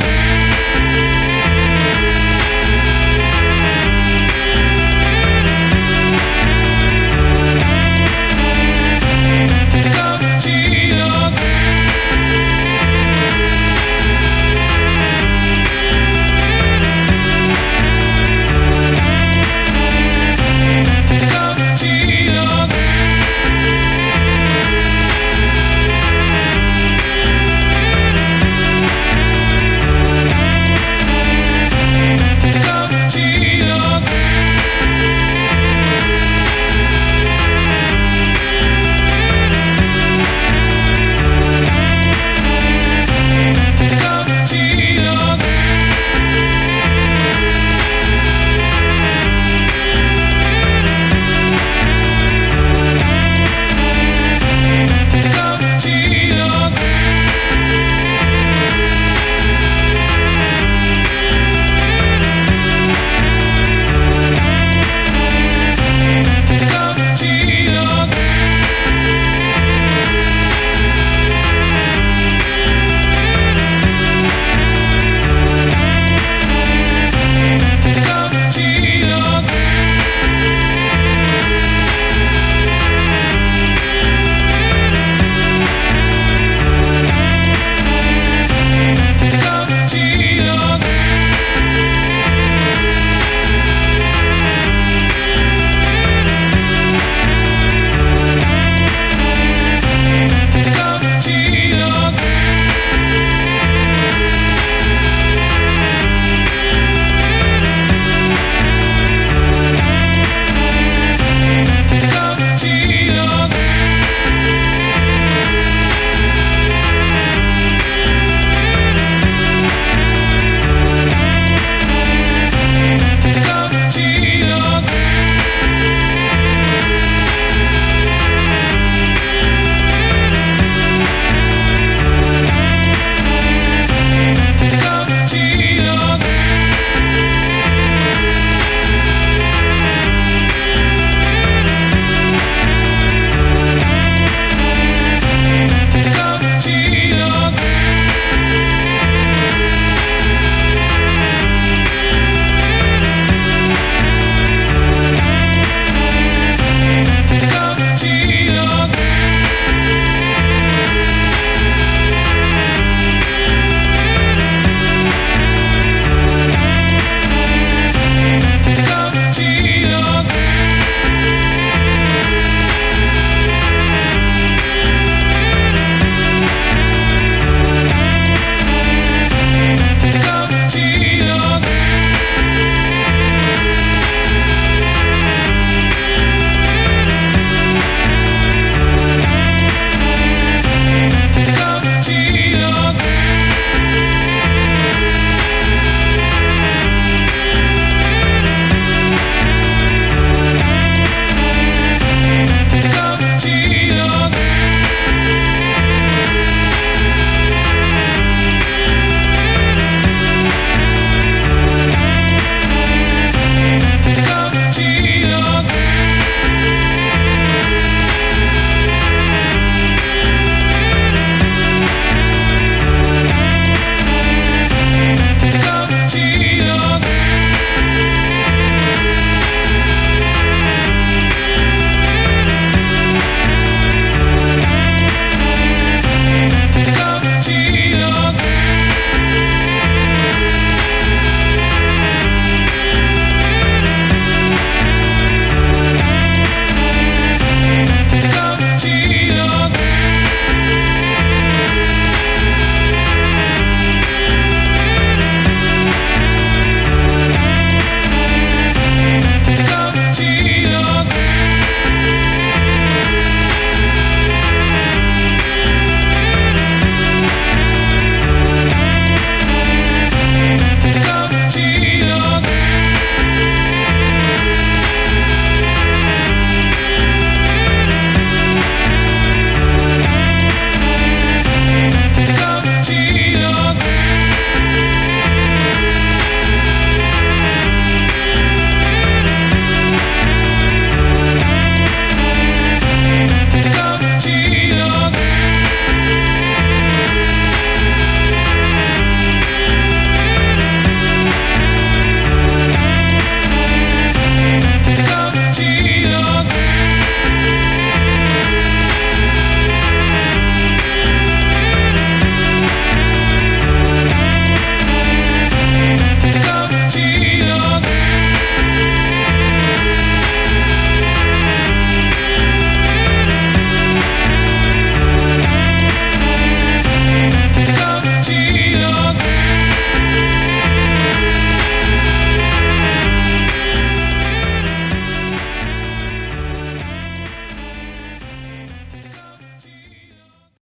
Yeah.